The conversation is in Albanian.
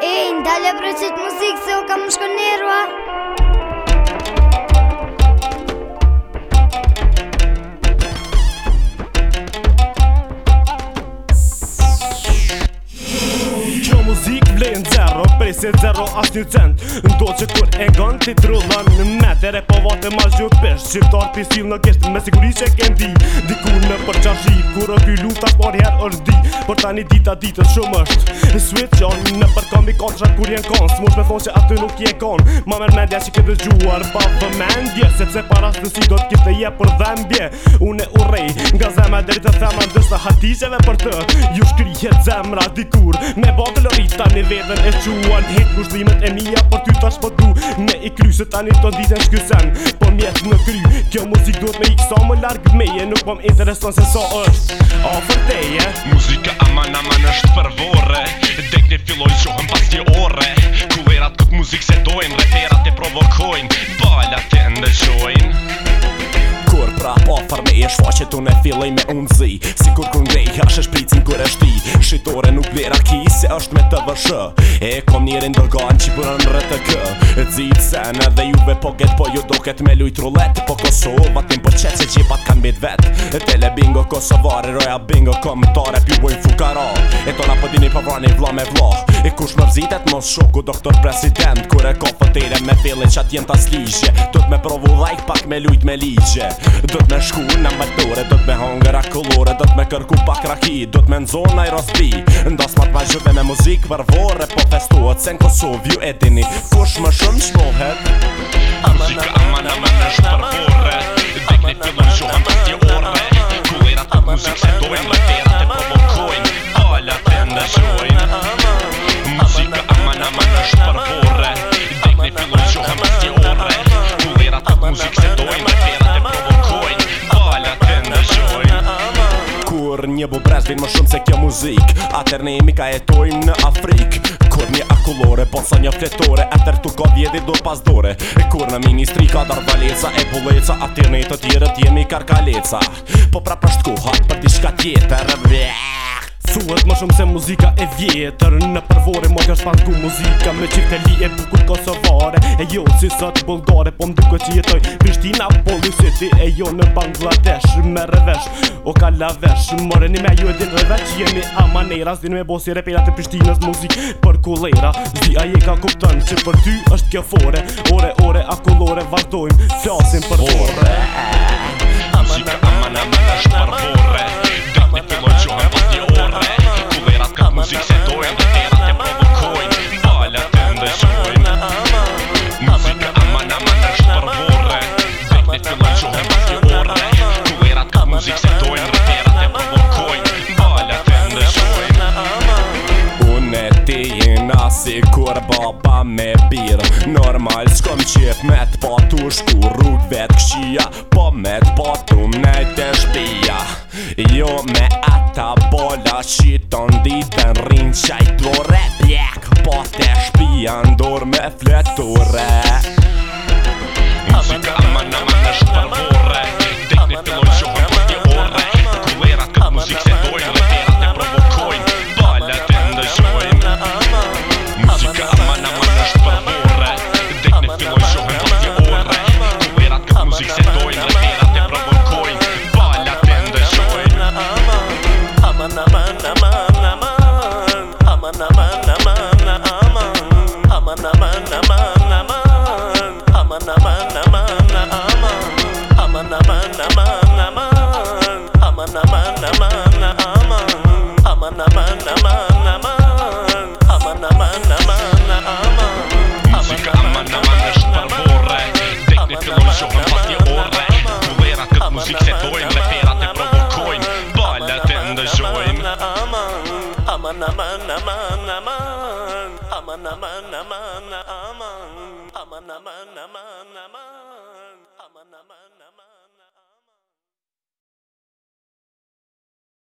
Ej, ndalja breqit muzikë se u kam shkonerua prejnë zero Prej se zero asht një cent Ndo që kur e gënë ti trullën në meter E po vate ma zhjupesh Shqiptar t'i silë në gesht me siguri që ke di Dikur në përqashri Kur o kjo luta por her është di Por tani dita ditës shumë është Në switch në përkambi kontra kur jenë kon Mosh me thonë që aty nuk je kon Ma mer mendja që këtë gjuar pa vëmendje Sepse para së si do t'kiste je për dhembje Une urej nga zema të e thema ndërsa për të Ju shkrihet zemra dikur me bagë lorita vedër e quan Hit mu e mija për ty tash për po du Ne i kry se tani të ndizë shkysen Po mjetë në kry Kjo muzik duhet me i kësa më largë meje Nuk po më intereson se sa është A për teje Muzika aman aman është për vore Dek një filloj shohën pas një ore Kullerat këtë muzik se dojnë Referat e provokojnë Kesh faqe të ne filej me unë zi Si kur kur ngrej ashe shpricin kur është ti Shqitore nuk vera ki se është me të vëshë E kom njerin dërgan që përën në rëtë kë E zitë sen edhe juve po get po ju doket me lujt rullet Po Kosovat tim po qetë se qipat kanë bit vet E tele bingo Kosovare roja bingo Komtare pjubojnë fukara E tona po dini pa po vrani vla me vloh Kush vzitet mos shoku doktor president Kur e ko fëtire me fili që jenë tas ligje të me provu like pak me lujt me ligje të me shku në Do të me hunger a kolore të me kërku pak raki Do me nëzon a i rosbi Ndos më të bajgjute me muzikë vërvore Po festuot se në Kosovë ju e dini Kush më shumë shmohet Muzika amanar, amanar, amanar, amanar, amanar, amanar, amanar, amanar, amanar, amanar, amanar, amanar, Flinë më shumë se kjo muzik Atër në imi ka jetojnë në Afrik Kur një akullore, po nësë një fletore Atër tu ka vjeti do pas dore E kur në ministri ka dar e buleca Atër në të tjere t'jemi karkaleca Po pra prasht kohat për t'i shka tjetër Bleh quhet më shumë se muzika e vjetër Në përvore më kërë shpanku muzika Me qirë li e bukur kosovare E jo si sot bulgare Po më duke që jetoj Prishtina po lusiti E jo në Bangladesh Me revesh o ka lavesh me ju e ditë dhe Jemi ama nejra Zdi në me bosi repirat e Prishtinës muzik Për kulera, Zdi a je ka kuptën Që për ty është kjo fore Ore, ore, akullore Vardojmë Fjasim për të Ямальском чепмет потушку рубят кшия Помет потом найтеш бия Jó, mert átából a síton díten rincs egy torepjek Pates piandor me fletore Amana, amana, amana, fick ett boy med pirate provocoin Bara lät ändå join Aman, aman, aman, aman Aman,